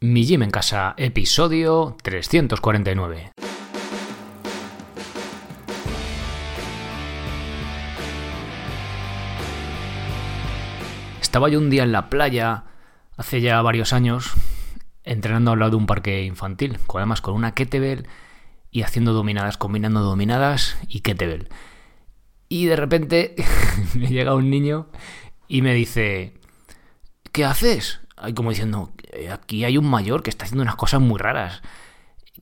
Mi Gym en Casa, episodio 349. Estaba yo un día en la playa, hace ya varios años, entrenando al lado de un parque infantil, además con una kettlebell y haciendo dominadas, combinando dominadas y kettlebell. Y de repente me llega un niño y me dice, ¿qué haces? Hay como diciendo, eh, aquí hay un mayor que está haciendo unas cosas muy raras.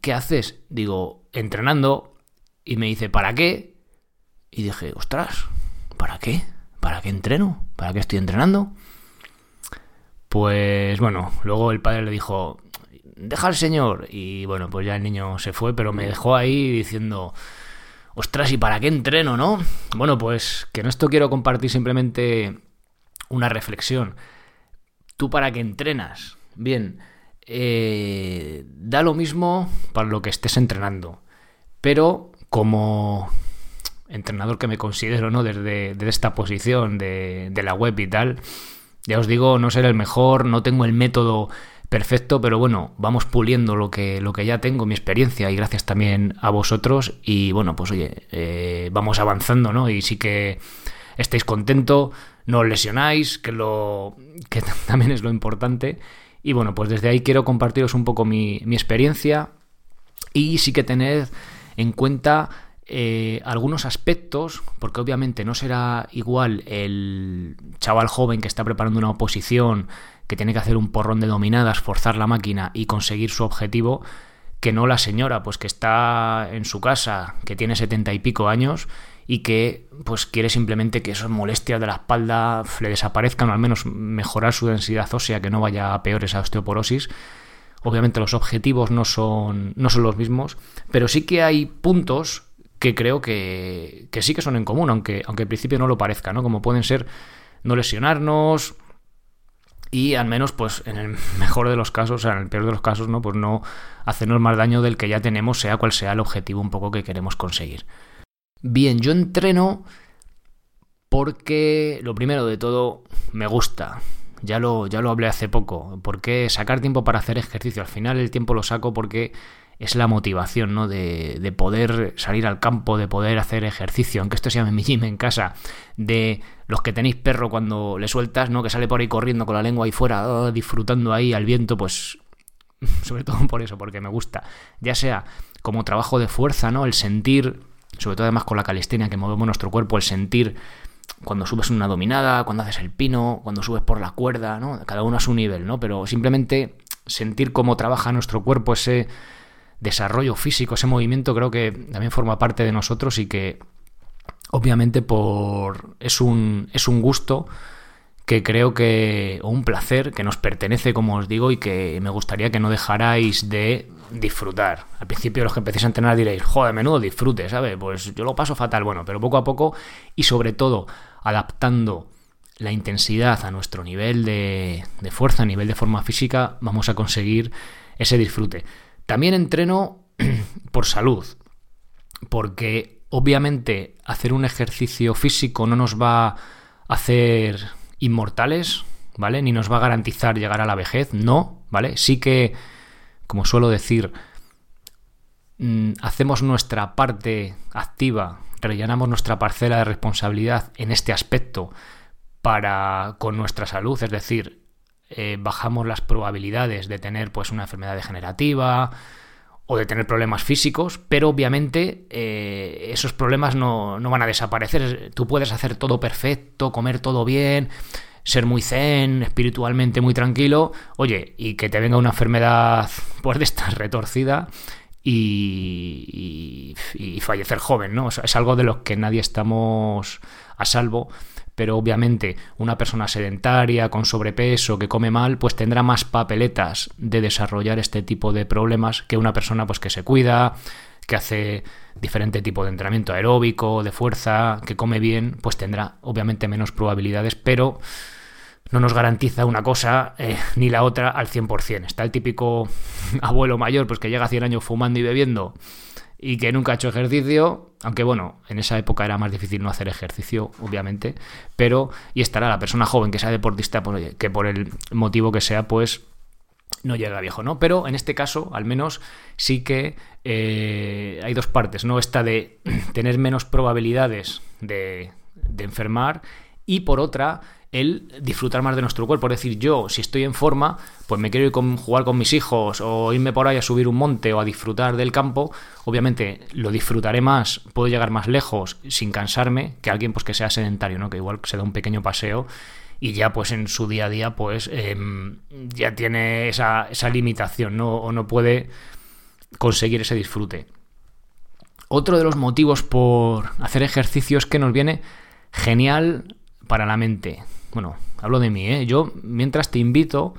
¿Qué haces? Digo, entrenando. Y me dice, ¿para qué? Y dije, ostras, ¿para qué? ¿Para qué entreno? ¿Para qué estoy entrenando? Pues bueno, luego el padre le dijo, deja al señor. Y bueno, pues ya el niño se fue, pero me dejó ahí diciendo, ostras, ¿y para qué entreno, no? Bueno, pues que en esto quiero compartir simplemente una reflexión. ¿Tú para qué entrenas? Bien, eh, da lo mismo para lo que estés entrenando, pero como entrenador que me considero, ¿no? Desde, esta posición de, de la web y tal, ya os digo, no ser el mejor, no tengo el método perfecto, pero bueno, vamos puliendo lo que, ya tengo, mi experiencia, y gracias también a vosotros. Y bueno, pues oye, eh, vamos avanzando, ¿no? Y sí que estéis contentos, no os lesionáis, que, lo, que también es lo importante. Y bueno, pues desde ahí quiero compartiros un poco mi, experiencia y sí que tened en cuenta eh, algunos aspectos, porque obviamente no será igual el chaval joven que está preparando una oposición, que tiene que hacer un porrón de dominadas, forzar la máquina y conseguir su objetivo, que no la señora, pues que está en su casa, que tiene setenta y pico años y que pues quiere simplemente que esas molestias de la espalda le desaparezcan o al menos mejorar su densidad ósea, que no vaya a peor esa osteoporosis. Obviamente los objetivos no son, no son los mismos, pero sí que hay puntos que creo que, que sí que son en común, aunque, aunque al principio no lo parezca, ¿no? Como pueden ser no lesionarnos, y al menos pues en el mejor de los casos, o sea, en el peor de los casos, ¿no? Pues no hacernos más daño del que ya tenemos, sea cual sea el objetivo un poco que queremos conseguir. Bien, yo entreno porque lo primero de todo me gusta. Ya lo, ya lo hablé hace poco. Porque sacar tiempo para hacer ejercicio. Al final el tiempo lo saco porque es la motivación, ¿no? De, de, poder salir al campo, de poder hacer ejercicio, aunque esto se llame mi gym en casa, de los que tenéis perro cuando le sueltas, ¿no? Que sale por ahí corriendo con la lengua ahí fuera, oh, disfrutando ahí al viento, pues sobre todo por eso, porque me gusta. Ya sea como trabajo de fuerza, ¿no? El sentir sobre todo además con la calistenia que movemos nuestro cuerpo, el sentir cuando subes una dominada, cuando haces el pino, cuando subes por la cuerda, ¿no? Cada uno a su nivel, ¿no? Pero simplemente sentir cómo trabaja nuestro cuerpo, ese desarrollo físico, ese movimiento, creo que también forma parte de nosotros y que obviamente por es un, es un gusto que creo que, o un placer que nos pertenece, como os digo, y que me gustaría que no dejarais de disfrutar. Al principio los que empecéis a entrenar diréis, joder, menudo disfrute, ¿sabes? Pues yo lo paso fatal, bueno, pero poco a poco y sobre todo adaptando la intensidad a nuestro nivel de, de fuerza, a nivel de forma física, vamos a conseguir ese disfrute. También entreno por salud, porque obviamente hacer un ejercicio físico no nos va a hacer inmortales, ¿vale? Ni nos va a garantizar llegar a la vejez, no, ¿vale? Sí que, como suelo decir, mm, hacemos nuestra parte activa, rellenamos nuestra parcela de responsabilidad en este aspecto para con nuestra salud, es decir, eh, bajamos las probabilidades de tener pues una enfermedad degenerativa, o de tener problemas físicos, pero obviamente eh, esos problemas no, no, van a desaparecer. Tú puedes hacer todo perfecto, comer todo bien, ser muy zen, espiritualmente muy tranquilo, oye, y que te venga una enfermedad pues de esta retorcida y, y, fallecer joven, ¿no? es algo de lo que nadie estamos a salvo pero obviamente una persona sedentaria, con sobrepeso, que come mal, pues tendrá más papeletas de desarrollar este tipo de problemas que una persona pues que se cuida, que hace diferente tipo de entrenamiento aeróbico, de fuerza, que come bien, pues tendrá obviamente menos probabilidades, pero no nos garantiza una cosa eh, ni la otra al 100%. Está el típico abuelo mayor pues que llega a 100 años fumando y bebiendo y que nunca ha hecho ejercicio, aunque bueno, en esa época era más difícil no hacer ejercicio, obviamente, pero y estará la persona joven que sea deportista, pues, que por el motivo que sea, pues no llega viejo, ¿no? Pero en este caso, al menos, sí que eh, hay dos partes, ¿no? Esta de tener menos probabilidades de, enfermar y por otra, el disfrutar más de nuestro cuerpo. Es decir, yo, si estoy en forma, pues me quiero ir a jugar con mis hijos o irme por ahí a subir un monte o a disfrutar del campo. Obviamente lo disfrutaré más, puedo llegar más lejos sin cansarme que alguien pues que sea sedentario, ¿no? Que igual se da un pequeño paseo y ya pues en su día a día pues em, ya tiene esa, esa limitación, ¿no? O no puede conseguir ese disfrute. Otro de los motivos por hacer ejercicio es que nos viene genial para la mente. Bueno, hablo de mí, ¿eh? Yo mientras te invito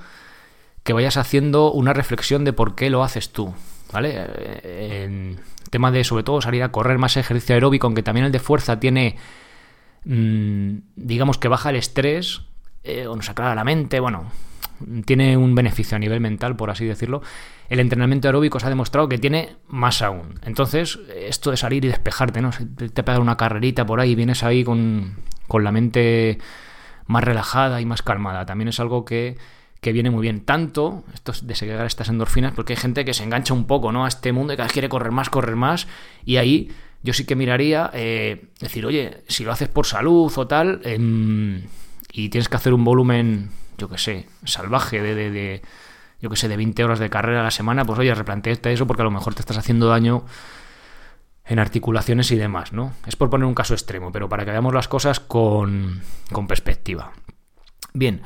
que vayas haciendo una reflexión de por qué lo haces tú, ¿vale? Eh, en tema de, sobre todo, salir a correr más ejercicio aeróbico, aunque también el de fuerza tiene, mm, digamos que baja el estrés, eh, o nos aclara la mente, bueno, tiene un beneficio a nivel mental, por así decirlo. El entrenamiento aeróbico se ha demostrado que tiene más aún. Entonces, esto de salir y despejarte, ¿no? Te pegas una carrerita por ahí y vienes ahí con, con la mente más relajada y más calmada. También es algo que, viene muy bien. Tanto, esto de segregar estas endorfinas, porque hay gente que se engancha un poco ¿no? a este mundo y cada vez quiere correr más, correr más. Y ahí yo sí que miraría, eh, decir, oye, si lo haces por salud o tal, em, y tienes que hacer un volumen, yo qué sé, salvaje de, de, de yo que sé, de 20 horas de carrera a la semana, pues oye, replanteate eso porque a lo mejor te estás haciendo daño en articulaciones y demás, ¿no? Es por poner un caso extremo, pero para que veamos las cosas con, perspectiva. Bien,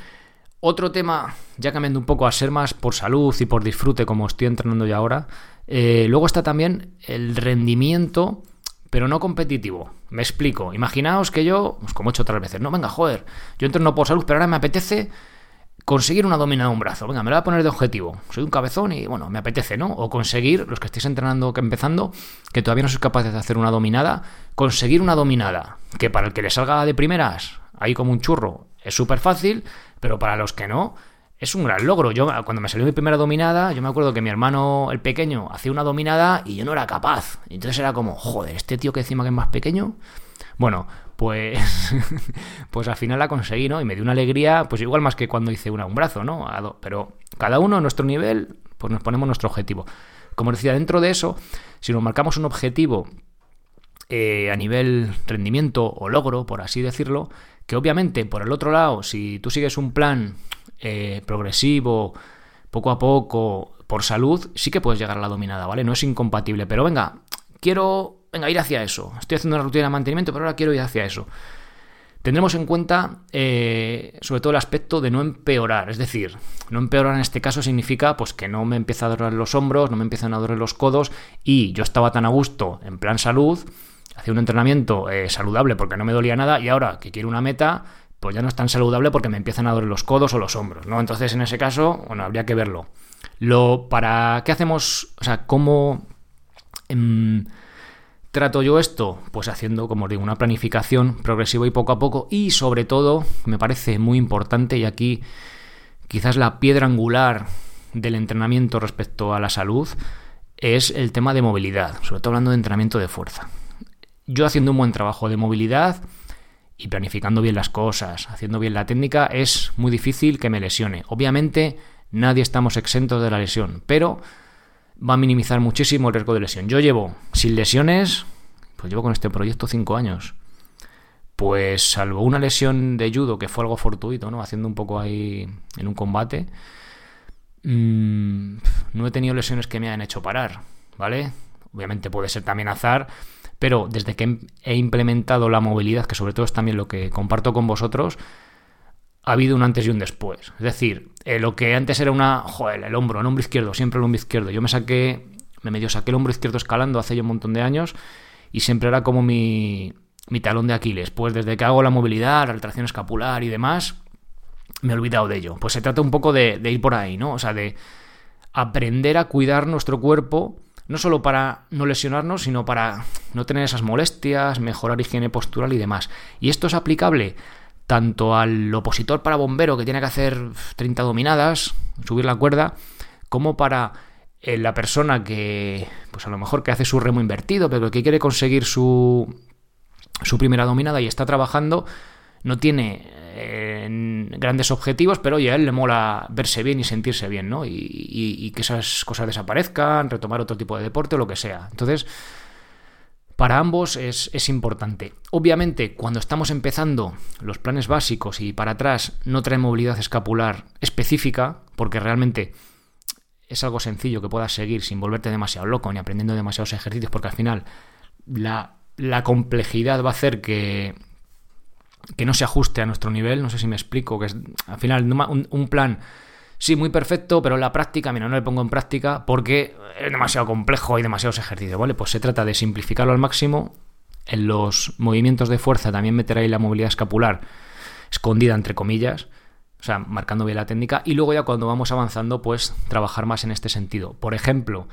otro tema, ya cambiando un poco a ser más por salud y por disfrute, como estoy entrenando ya ahora, eh, luego está también el rendimiento, pero no competitivo. Me explico. Imaginaos que yo, pues como he hecho otras veces, no, venga, joder, yo entreno por salud, pero ahora me apetece conseguir una dominada de un brazo. Venga, me lo voy a poner de objetivo. Soy un cabezón y bueno, me apetece, ¿no? O conseguir, los que estéis entrenando, que empezando, que todavía no sois capaces de hacer una dominada, conseguir una dominada, que para el que le salga de primeras, ahí como un churro, es súper fácil, pero para los que no, es un gran logro. Yo, cuando me salió mi primera dominada, yo me acuerdo que mi hermano, el pequeño, hacía una dominada y yo no era capaz. Entonces era como, joder, este tío que encima que es más pequeño. Bueno, pues, pues al final la conseguí, ¿no? Y me dio una alegría, pues igual más que cuando hice una un brazo, ¿no? Pero cada uno a nuestro nivel, pues nos ponemos nuestro objetivo. Como decía, dentro de eso, si nos marcamos un objetivo eh, a nivel rendimiento o logro, por así decirlo, que obviamente por el otro lado, si tú sigues un plan eh, progresivo, poco a poco, por salud, sí que puedes llegar a la dominada, ¿vale? No es incompatible, pero venga, quiero venga, ir hacia eso. Estoy haciendo una rutina de mantenimiento, pero ahora quiero ir hacia eso. Tendremos en cuenta, eh, sobre todo, el aspecto de no empeorar. Es decir, no empeorar en este caso significa pues, que no me empieza a doler los hombros, no me empiezan a doler los codos y yo estaba tan a gusto en plan salud, hacía un entrenamiento eh, saludable porque no me dolía nada y ahora que quiero una meta, pues ya no es tan saludable porque me empiezan a doler los codos o los hombros, ¿no? Entonces, en ese caso, bueno, habría que verlo. Lo, ¿Para qué hacemos? O sea, ¿cómo em, trato yo esto? Pues haciendo, como os digo, una planificación progresiva y poco a poco. Y sobre todo, me parece muy importante, y aquí quizás la piedra angular del entrenamiento respecto a la salud, es el tema de movilidad, sobre todo hablando de entrenamiento de fuerza. Yo haciendo un buen trabajo de movilidad y planificando bien las cosas, haciendo bien la técnica, es muy difícil que me lesione. Obviamente, nadie estamos exentos de la lesión, pero va a minimizar muchísimo el riesgo de lesión. Yo llevo sin lesiones, pues llevo con este proyecto cinco años. Pues salvo una lesión de judo que fue algo fortuito, ¿no? Haciendo un poco ahí en un combate. Mm, no he tenido lesiones que me hayan hecho parar, ¿vale? Obviamente puede ser también azar, pero desde que he implementado la movilidad, que sobre todo es también lo que comparto con vosotros, ha habido un antes y un después. Es decir, eh, lo que antes era una. Joder, el hombro, el hombro izquierdo, siempre el hombro izquierdo. Yo me saqué. Me medio saqué el hombro izquierdo escalando hace ya un montón de años y siempre era como mi, mi talón de Aquiles. Pues desde que hago la movilidad, la retracción escapular y demás, me he olvidado de ello. Pues se trata un poco de, de ir por ahí, ¿no? O sea, de aprender a cuidar nuestro cuerpo no solo para no lesionarnos, sino para no tener esas molestias, mejorar higiene postural y demás. Y esto es aplicable tanto al opositor para bombero que tiene que hacer 30 dominadas, subir la cuerda, como para eh, la persona que, pues a lo mejor que hace su remo invertido, pero que quiere conseguir su, su primera dominada y está trabajando, no tiene eh, grandes objetivos, pero oye, a él le mola verse bien y sentirse bien, ¿no? Y, que esas cosas desaparezcan, retomar otro tipo de deporte o lo que sea. Entonces, para ambos es, es, importante. Obviamente, cuando estamos empezando los planes básicos y para atrás no trae movilidad escapular específica, porque realmente es algo sencillo que puedas seguir sin volverte demasiado loco ni aprendiendo demasiados ejercicios, porque al final la, la complejidad va a hacer que, que no se ajuste a nuestro nivel, no sé si me explico, que es al final un, plan, sí, muy perfecto, pero la práctica, mira, no le pongo en práctica porque es demasiado complejo y demasiados ejercicios, ¿vale? Pues se trata de simplificarlo al máximo, en los movimientos de fuerza también meter ahí la movilidad escapular escondida entre comillas, o sea, marcando bien la técnica, y luego ya cuando vamos avanzando, pues trabajar más en este sentido. Por ejemplo,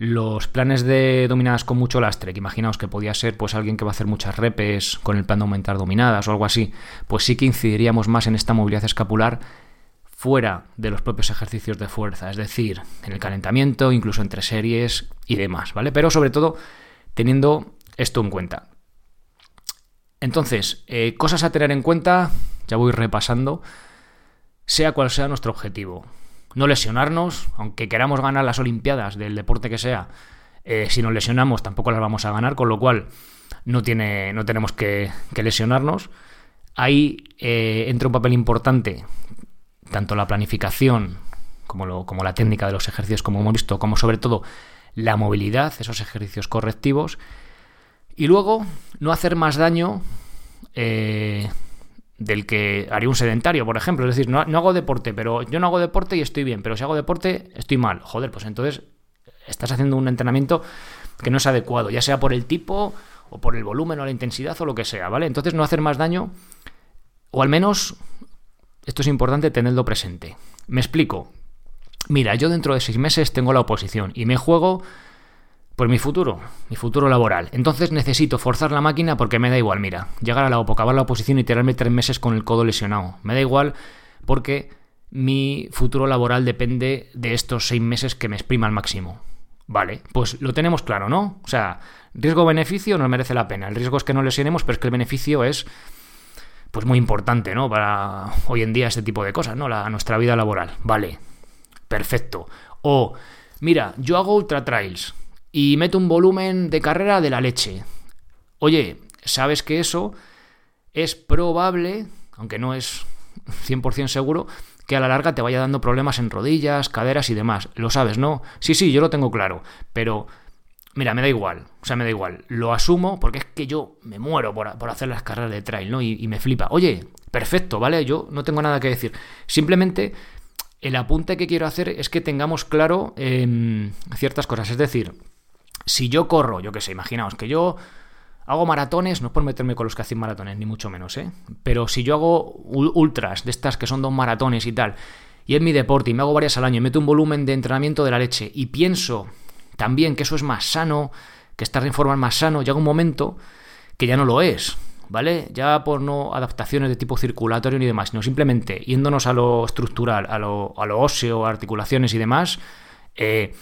los planes de dominadas con mucho lastre, que imaginaos que podía ser pues alguien que va a hacer muchas repes con el plan de aumentar dominadas o algo así, pues sí que incidiríamos más en esta movilidad escapular fuera de los propios ejercicios de fuerza, es decir, en el calentamiento, incluso entre series y demás, ¿vale? Pero sobre todo teniendo esto en cuenta. Entonces, eh, cosas a tener en cuenta, ya voy repasando, sea cual sea nuestro objetivo no lesionarnos, aunque queramos ganar las Olimpiadas del deporte que sea, eh, si nos lesionamos tampoco las vamos a ganar, con lo cual no, tiene, no tenemos que, lesionarnos. Ahí eh, entra un papel importante tanto la planificación como, como la técnica de los ejercicios, como hemos visto, como sobre todo la movilidad, esos ejercicios correctivos. Y luego, no hacer más daño eh, del que haría un sedentario, por ejemplo. Es decir, no, hago deporte, pero yo no hago deporte y estoy bien, pero si hago deporte estoy mal. Joder, pues entonces estás haciendo un entrenamiento que no es adecuado, ya sea por el tipo o por el volumen o la intensidad o lo que sea, ¿vale? Entonces no hacer más daño, o al menos, esto es importante tenerlo presente. Me explico. Mira, yo dentro de seis meses tengo la oposición y me juego pues mi futuro, mi futuro laboral. Entonces necesito forzar la máquina porque me da igual, mira, llegar a la OPO, acabar la oposición y tirarme tres meses con el codo lesionado. Me da igual porque mi futuro laboral depende de estos seis meses que me exprima al máximo. Vale, pues lo tenemos claro, ¿no? O sea, riesgo-beneficio no merece la pena. El riesgo es que no lesionemos, pero es que el beneficio es pues muy importante, ¿no? Para hoy en día este tipo de cosas, ¿no? La, nuestra vida laboral. Vale, perfecto. O, mira, yo hago ultra trails y meto un volumen de carrera de la leche. Oye, sabes que eso es probable, aunque no es 100% seguro, que a la larga te vaya dando problemas en rodillas, caderas y demás. Lo sabes, ¿no? Sí, sí, yo lo tengo claro, pero mira, me da igual, o sea, me da igual. Lo asumo porque es que yo me muero por, hacer las carreras de trail, ¿no? Y, me flipa. Oye, perfecto, ¿vale? Yo no tengo nada que decir. Simplemente el apunte que quiero hacer es que tengamos claro em, ciertas cosas. Es decir, si yo corro, yo qué sé, imaginaos que yo hago maratones, no es por meterme con los que hacen maratones, ni mucho menos, ¿eh? Pero si yo hago ultras, de estas que son dos maratones y tal, y es mi deporte y me hago varias al año y meto un volumen de entrenamiento de la leche y pienso también que eso es más sano, que estar en forma más sano, llega un momento que ya no lo es, ¿vale? Ya por no adaptaciones de tipo circulatorio ni demás, sino simplemente yéndonos a lo estructural, a lo, a lo óseo, articulaciones y demás, eh,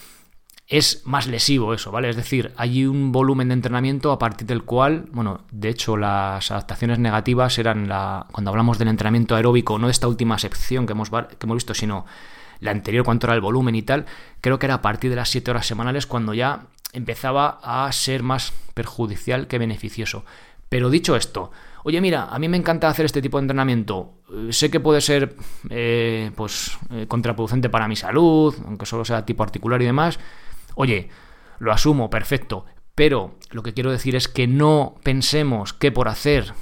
es más lesivo eso, ¿vale? Es decir, hay un volumen de entrenamiento a partir del cual, bueno, de hecho las adaptaciones negativas eran la, cuando hablamos del entrenamiento aeróbico, no esta última sección que hemos, que hemos visto, sino la anterior, cuánto era el volumen y tal, creo que era a partir de las 7 horas semanales cuando ya empezaba a ser más perjudicial que beneficioso. Pero dicho esto, oye mira, a mí me encanta hacer este tipo de entrenamiento, eh, sé que puede ser eh, pues eh, contraproducente para mi salud, aunque solo sea tipo articular y demás, Oye, lo asumo, perfecto, pero lo que quiero decir es que no pensemos que por hacer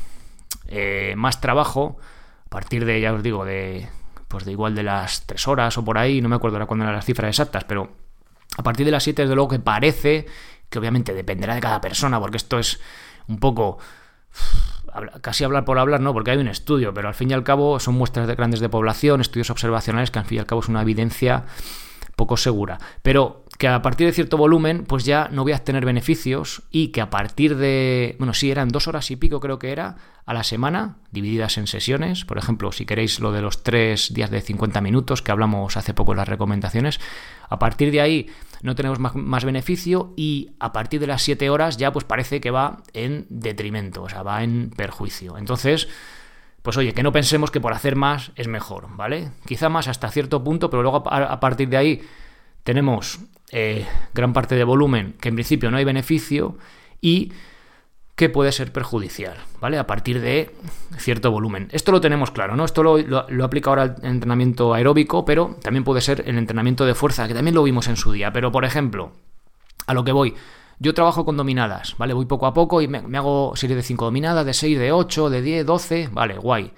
eh, más trabajo, a partir de, ya os digo, de, pues de igual de las tres horas o por ahí, no me acuerdo ahora cuándo eran las cifras exactas, pero a partir de las 7 desde luego que parece, que obviamente dependerá de cada persona, porque esto es un poco casi hablar por hablar, no, porque hay un estudio, pero al fin y al cabo son muestras de grandes de población, estudios observacionales que al fin y al cabo es una evidencia poco segura. Pero que a partir de cierto volumen, pues ya no voy a tener beneficios y que a partir de, bueno, sí, eran dos horas y pico creo que era a la semana, divididas en sesiones, por ejemplo, si queréis lo de los tres días de 50 minutos que hablamos hace poco en las recomendaciones, a partir de ahí no tenemos más, beneficio y a partir de las 7 horas ya pues parece que va en detrimento, o sea, va en perjuicio. Entonces, pues oye, que no pensemos que por hacer más es mejor, ¿vale? Quizá más hasta cierto punto, pero luego a, partir de ahí tenemos eh, gran parte de volumen que en principio no hay beneficio y que puede ser perjudicial, ¿vale? A partir de cierto volumen. Esto lo tenemos claro, ¿no? Esto lo, lo, aplica ahora el entrenamiento aeróbico, pero también puede ser el entrenamiento de fuerza, que también lo vimos en su día. Pero, por ejemplo, a lo que voy, yo trabajo con dominadas, ¿vale? Voy poco a poco y me, hago serie de 5 dominadas, de 6, de 8, de 10, 12, vale, guay.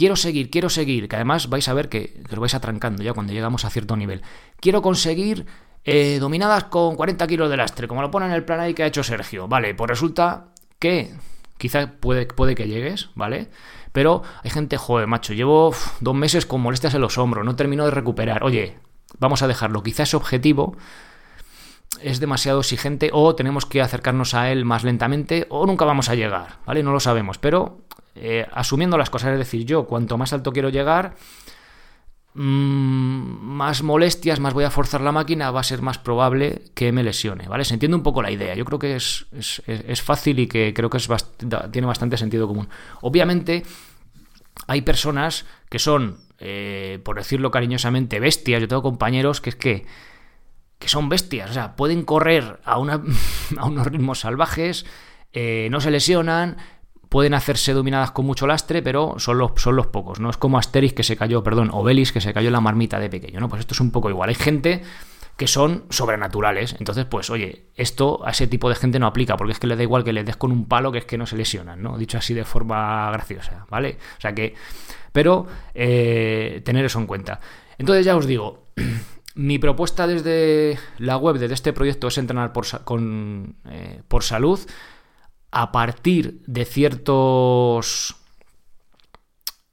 Quiero seguir, quiero seguir, que además vais a ver que, os vais atrancando ya cuando llegamos a cierto nivel. Quiero conseguir eh, dominadas con 40 kilos de lastre, como lo pone en el plan ahí que ha hecho Sergio. Vale, pues resulta que quizá puede, puede que llegues, ¿vale? Pero hay gente, joder, macho, llevo dos meses con molestias en los hombros, no termino de recuperar. Oye, vamos a dejarlo. Quizá ese objetivo es demasiado exigente o tenemos que acercarnos a él más lentamente o nunca vamos a llegar, ¿vale? No lo sabemos, pero eh, asumiendo las cosas, es decir, yo cuanto más alto quiero llegar, Mm, más molestias, más voy a forzar la máquina, va a ser más probable que me lesione, ¿vale? Se entiende un poco la idea. Yo creo que es, es, fácil y que creo que es tiene bastante sentido común. Obviamente, hay personas que son, eh, por decirlo cariñosamente, bestias. Yo tengo compañeros que es que, que son bestias, o sea, pueden correr a, unos ritmos salvajes, eh, no se lesionan, pueden hacerse dominadas con mucho lastre, pero son los, son los pocos, ¿no? Es como Asterix que se cayó, perdón, Obelis que se cayó en la marmita de pequeño, ¿no? Pues esto es un poco igual. Hay gente que son sobrenaturales. Entonces, pues, oye, esto a ese tipo de gente no aplica, porque es que le da igual que le des con un palo que es que no se lesionan, ¿no? Dicho así de forma graciosa, ¿vale? O sea que. Pero eh, tener eso en cuenta. Entonces, ya os digo. Mi propuesta desde la web, desde este proyecto, es entrenar por, con, eh, por salud a partir de ciertos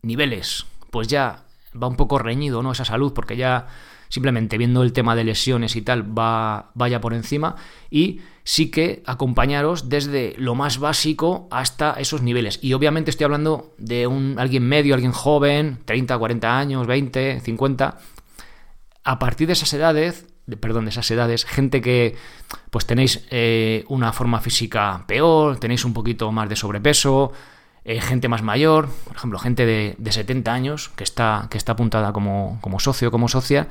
niveles, pues ya va un poco reñido, ¿no? Esa salud, porque ya simplemente viendo el tema de lesiones y tal, va, vaya por encima. Y sí que acompañaros desde lo más básico hasta esos niveles. Y obviamente estoy hablando de un, alguien medio, alguien joven, 30, 40 años, 20, 50. A partir de esas edades, perdón, de esas edades, gente que pues tenéis eh, una forma física peor, tenéis un poquito más de sobrepeso, eh, gente más mayor, por ejemplo, gente de, de, 70 años que está, que está apuntada como, como socio, como socia,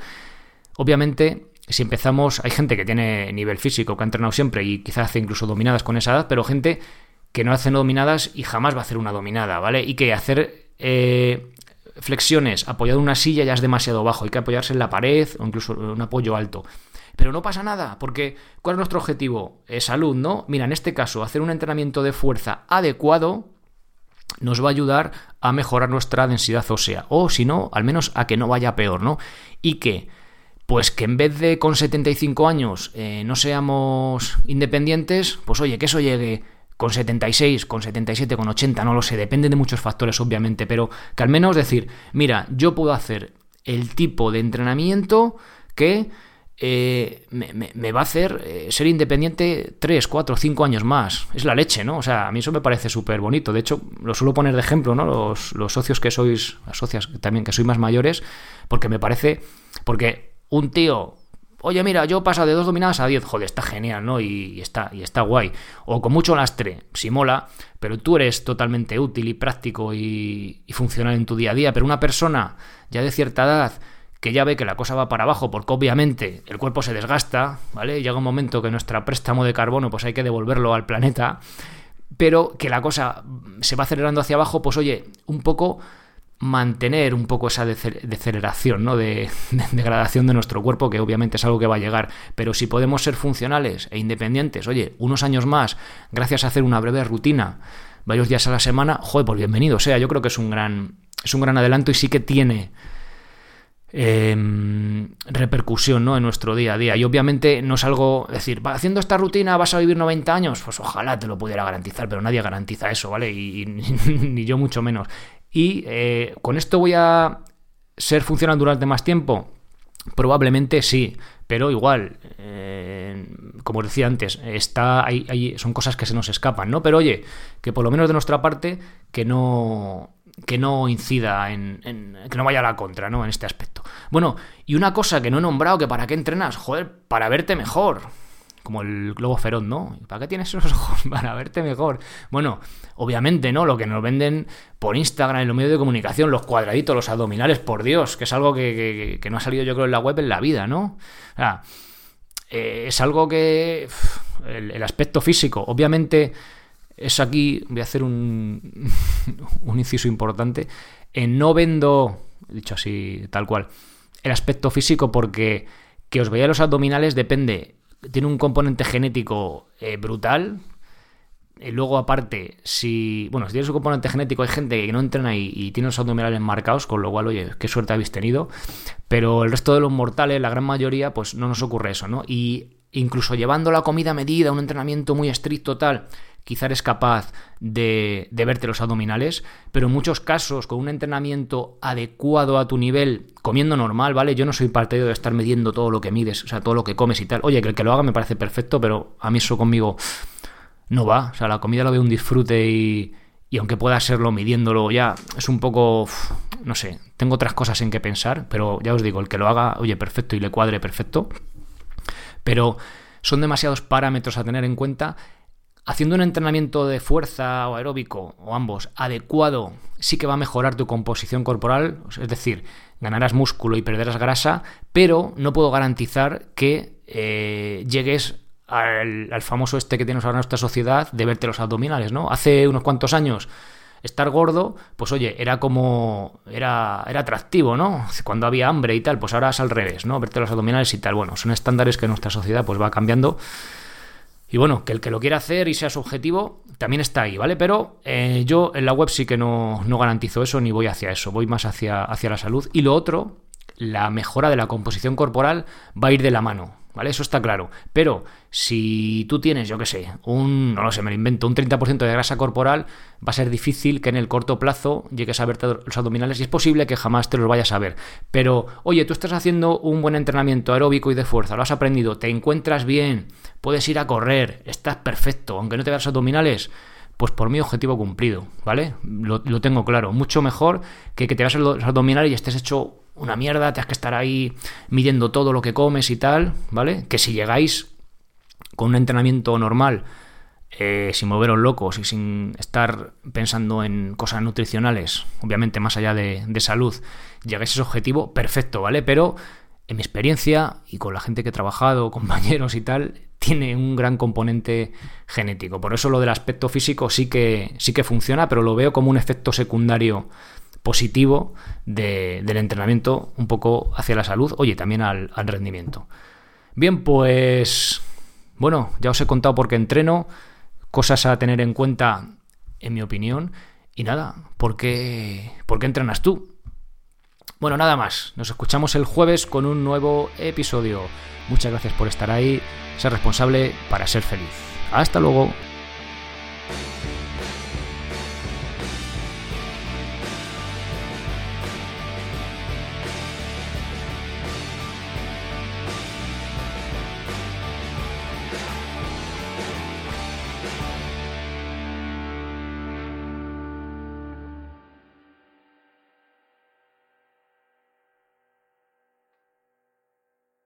obviamente si empezamos, hay gente que tiene nivel físico, que ha entrenado siempre y quizás hace incluso dominadas con esa edad, pero gente que no hace dominadas y jamás va a hacer una dominada, ¿vale? Y que hacer eh, flexiones apoyado en una silla ya es demasiado bajo, hay que apoyarse en la pared o incluso un apoyo alto. Pero no pasa nada, porque ¿cuál es nuestro objetivo? Es salud, ¿no? Mira, en este caso, hacer un entrenamiento de fuerza adecuado nos va a ayudar a mejorar nuestra densidad ósea, o si no, al menos a que no vaya peor, ¿no? Y que, pues que en vez de con 75 años eh, no seamos independientes, pues oye, que eso llegue con 76, con 77, con 80, no lo sé, depende de muchos factores obviamente, pero que al menos decir, mira, yo puedo hacer el tipo de entrenamiento que eh, me, va a hacer eh, ser independiente 3, 4, 5 años más. Es la leche, ¿no? O sea, a mí eso me parece súper bonito. De hecho, lo suelo poner de ejemplo, ¿no? Los, los socios que sois, las socias también que sois más mayores, porque me parece, porque un tío Oye, mira, yo paso de dos dominadas a 10. Joder, está genial, ¿no? Y, está, y está guay. O con mucho lastre, si mola, pero tú eres totalmente útil y práctico y, funcional en tu día a día. Pero una persona ya de cierta edad que ya ve que la cosa va para abajo, porque obviamente el cuerpo se desgasta, ¿vale? Llega un momento que nuestro préstamo de carbono, pues hay que devolverlo al planeta, pero que la cosa se va acelerando hacia abajo, pues oye, un poco mantener un poco esa deceleración, ¿no? De, degradación de nuestro cuerpo, que obviamente es algo que va a llegar. Pero si podemos ser funcionales e independientes, oye, unos años más, gracias a hacer una breve rutina, varios días a la semana, joder, pues bienvenido. O sea, yo creo que es un gran, es un gran adelanto y sí que tiene em, repercusión ¿no? en nuestro día a día. Y obviamente no es algo, decir, haciendo esta rutina vas a vivir 90 años, pues ojalá te lo pudiera garantizar, pero nadie garantiza eso, ¿vale? y ni yo mucho menos. Y eh, con esto voy a ser funcional durante más tiempo. Probablemente sí, pero igual, eh, como decía antes, está, hay, son cosas que se nos escapan, ¿no? Pero oye, que por lo menos de nuestra parte, que no, que no incida en, en, que no vaya a la contra, ¿no? En este aspecto. Bueno, y una cosa que no he nombrado, que para qué entrenas, joder, para verte mejor. Como el globo feroz, ¿no? ¿Para qué tienes esos ojos? Para verte mejor. Bueno, obviamente, ¿no? Lo que nos venden por Instagram, en los medios de comunicación, los cuadraditos, los abdominales, por Dios, que es algo que, no ha salido yo creo en la web en la vida, ¿no? O sea, eh, es algo que... el, aspecto físico, obviamente es aquí, voy a hacer un, un inciso importante, en no vendo, dicho así, tal cual, el aspecto físico porque que os veáis los abdominales depende tiene un componente genético eh, brutal. Y luego, aparte, si. Bueno, si tienes un componente genético, hay gente que no entrena y, y, tiene los abdominales marcados, con lo cual, oye, qué suerte habéis tenido. Pero el resto de los mortales, la gran mayoría, pues no nos ocurre eso, ¿no? Y incluso llevando la comida medida, un entrenamiento muy estricto, tal, quizá eres capaz de, verte los abdominales, pero en muchos casos, con un entrenamiento adecuado a tu nivel, comiendo normal, ¿vale? Yo no soy partidario de estar midiendo todo lo que mides, o sea, todo lo que comes y tal. Oye, que el que lo haga me parece perfecto, pero a mí eso conmigo no va. O sea, la comida lo veo un disfrute y, y aunque pueda serlo midiéndolo ya, es un poco, no sé, tengo otras cosas en que pensar, pero ya os digo, el que lo haga, oye, perfecto y le cuadre perfecto. Pero son demasiados parámetros a tener en cuenta Haciendo un entrenamiento de fuerza o aeróbico, o ambos, adecuado, sí que va a mejorar tu composición corporal, es decir, ganarás músculo y perderás grasa, pero no puedo garantizar que eh, llegues al, famoso este que tenemos ahora en nuestra sociedad de verte los abdominales, ¿no? Hace unos cuantos años estar gordo, pues oye, era como. Era, era atractivo, ¿no? Cuando había hambre y tal, pues ahora es al revés, ¿no? Verte los abdominales y tal. Bueno, son estándares que nuestra sociedad pues va cambiando y bueno, que el que lo quiera hacer y sea su objetivo, también está ahí, ¿vale? Pero eh, yo en la web sí que no, no, garantizo eso ni voy hacia eso, voy más hacia, hacia la salud. Y lo otro, la mejora de la composición corporal va a ir de la mano, ¿vale? Eso está claro. Pero si tú tienes, yo qué sé, un, no lo sé, me lo invento, un 30% de grasa corporal, va a ser difícil que en el corto plazo llegues a verte los abdominales y es posible que jamás te los vayas a ver. Pero, oye, tú estás haciendo un buen entrenamiento aeróbico y de fuerza, lo has aprendido, te encuentras bien, puedes ir a correr, estás perfecto, aunque no te veas abdominales, pues por mi objetivo cumplido, ¿vale? Lo, lo, tengo claro. Mucho mejor que que te veas los abdominales y estés hecho una mierda, te has que estar ahí midiendo todo lo que comes y tal, ¿vale? Que si llegáis con un entrenamiento normal, eh, sin moveros locos y sin estar pensando en cosas nutricionales, obviamente más allá de, de salud, llegáis a ese objetivo, perfecto, ¿vale? Pero en mi experiencia y con la gente que he trabajado, compañeros y tal, tiene un gran componente genético. Por eso lo del aspecto físico sí que, sí que funciona, pero lo veo como un efecto secundario positivo del entrenamiento un poco hacia la salud, oye, también al, rendimiento. Bien, pues bueno, ya os he contado por qué entreno, cosas a tener en cuenta, en mi opinión, y nada, ¿por qué, ¿por qué entrenas tú? Bueno, nada más, nos escuchamos el jueves con un nuevo episodio. Muchas gracias por estar ahí, ser responsable para ser feliz. Hasta luego.